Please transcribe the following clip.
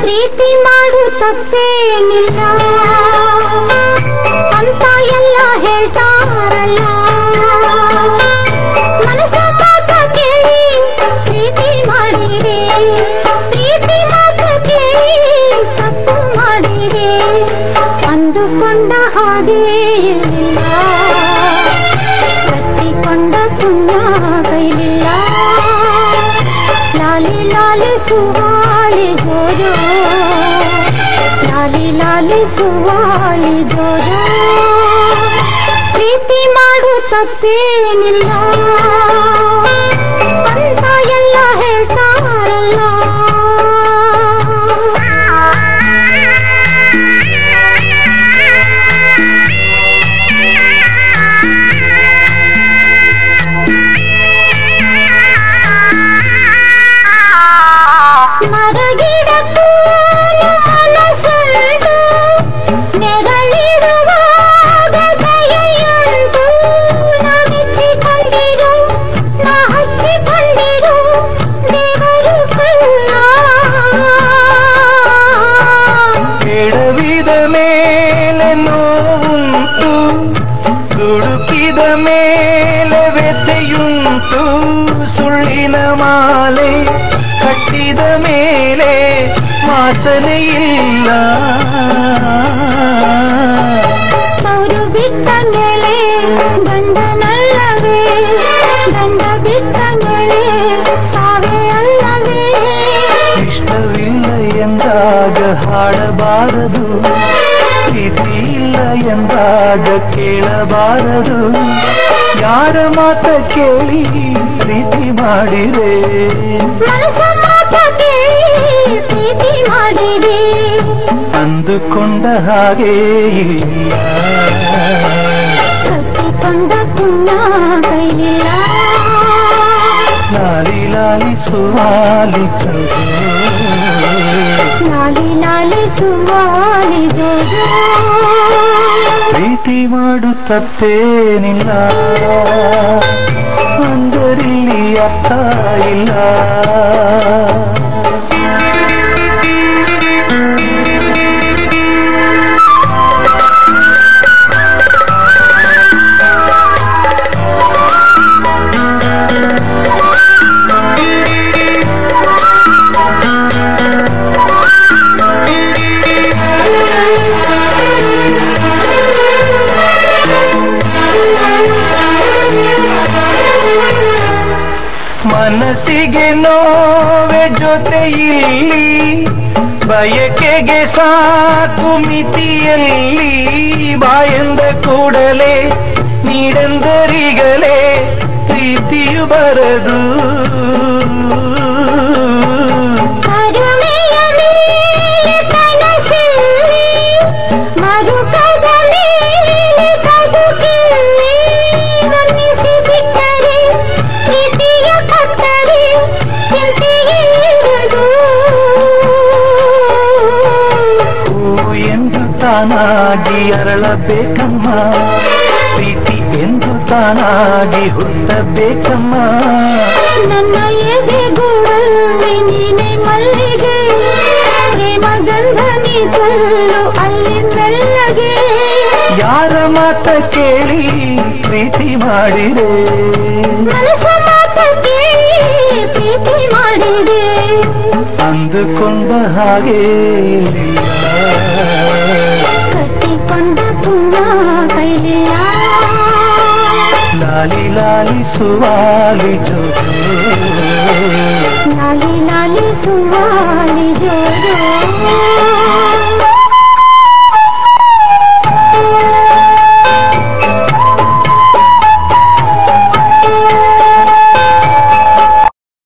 ಪ್ರೀತಿ ಮಾಡು ತಪ್ಪೇನಿಲ್ಲ ಅಂದುಕೊಂಡ ಹಾಗೆ ಇಲ್ಲ ಕಟ್ಟಿಕೊಂಡ ಪುಣ್ಯ ಕೈಲಿಲ್ಲ ಲಾಲಿ ಲಾಲಿ ಸುವಾಲಿ ಜೋಜೋ ಲಾಲಿ ಲಾಲಿ ಸುವಾಲಿ ಜೋಜೋ ಪ್ರೀತಿ ಮಾಡು ತಪ್ಪೇನಿಲ್ಲ ನೋವುಂಟು ದುಡುಕಿದ ಮೇಲೆ ವ್ಯಥೆಯುಂಟು ಸುಳ್ಳಿನ ಮಾಲೆ ಕಟ್ಟಿದ ಮೇಲೆ ವಾಸನೆ ಇಲ್ಲ ಅವರು ಬಿಟ್ಟ ಮೇಲೆ ಗಂಡನಲ್ಲವೇ ಗಂಡ ಬಿಟ್ಟ ಮೇಲೆ ಸಾವೇ ಅಲ್ಲವೇ ಇಷ್ಟವಿಲ್ಲ ಎಂದಾಗ ಹಾಡಬಾರದು ಪ್ರೀತಿ ಇಲ್ಲ ಎಂದಾಗ ಕೇಳಬಾರದು ಯಾರ ಮಾತ ಕೇಳಿ ಪ್ರೀತಿ ಮಾಡಿದೆ ಮನಸ್ಸ ಮಾತ ಕೇಳಿ ಪ್ರೀತಿ ಮಾಡಿದೆ ಅಂದುಕೊಂಡ ಹಾಗೆ ಇಲ್ಲ ಕಟ್ಟಿಕೊಂಡ ಪುಣ್ಯ ಕೈಲಿಲ್ಲ ಲಾಲಿ ಲಾಲಿ ಸುವಾಲಿ ಚೌದು ಸುಮಾರಿದೆ. ಪ್ರೀತಿ ಮಾಡು ತಪ್ಪೇನಿಲ್ಲ ಒಂದರಲ್ಲಿ ಅರ್ಥ ಇಲ್ಲ. ಮನಸ್ಸಿಗೆ ನೋವೆ ಜೊತೆ ಇಲ್ಲಿ ಬಯಕೆಗೆ ಸಾಕು ಮಿತಿಯಲ್ಲಿ ಬಾಯಂದ ಕೂಡಲೇ ನೀಡೆಂದರಿಗಲೇ ಪ್ರೀತಿಯು ಬರದು. ಎಂದು ತಾನಾಗಿ ಅರಳಬೇಕಮ್ಮ. ಪ್ರೀತಿ ಎಂದು ತಾನಾಗಿ ಹುಟ್ಟಬೇಕಮ್ಮ. ನನ್ನ ಎದೆಗೂಡಲ್ಲಿ ನೀನೆ ಮಲ್ಲಿಗೆ. ಪ್ರೇಮ ಗಂಧನಿ ಚಲ್ಲು ಅಲ್ಲಿ ಮೆಲ್ಲಗೆ. ಯಾರ ಮಾತ ಕೇಳಿ ಪ್ರೀತಿ ಮಾಡಿದೆ? ಮನಸ್ಸ ಮಾತ ಕೇಳಿ ಪ್ರೀತಿ ಮಾಡಿದೆ. ಅಂದುಕೊಂಡ ಹಾಗೆ లాలి లాలి సువాలి జో లాలి లాలి సువాలి జో